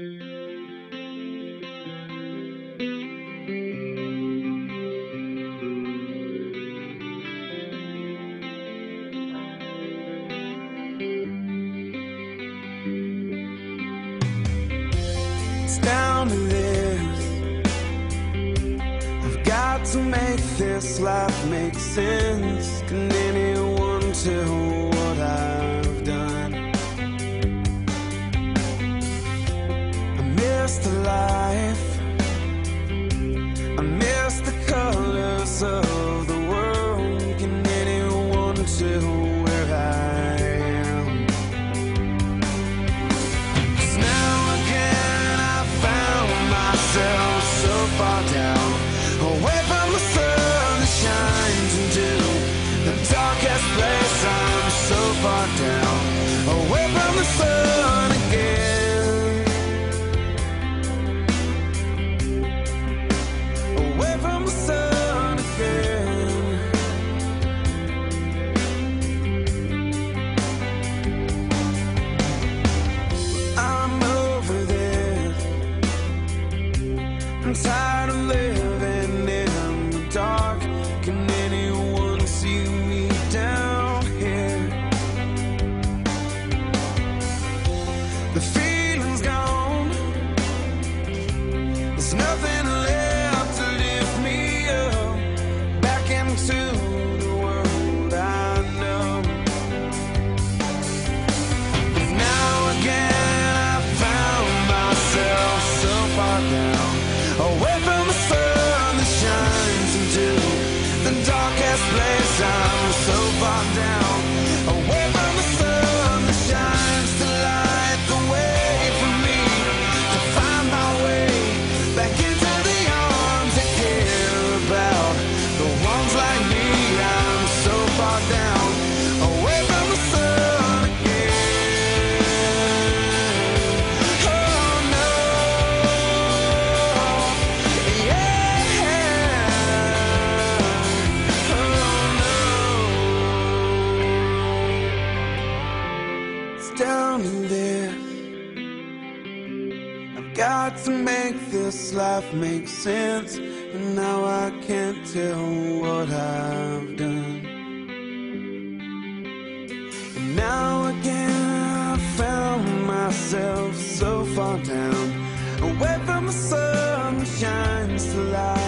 It's down to this. I've got to make this life make sense. Can anyone tell of the world. Can anyone tell where I am? now again I found myself so far down, away from the sun that shines into the darkest place. I'm so far down, away from the sun down in this. I've got to make this life make sense, and now I can't tell what I've done. And now again I found myself so far down, away from the sun shines to light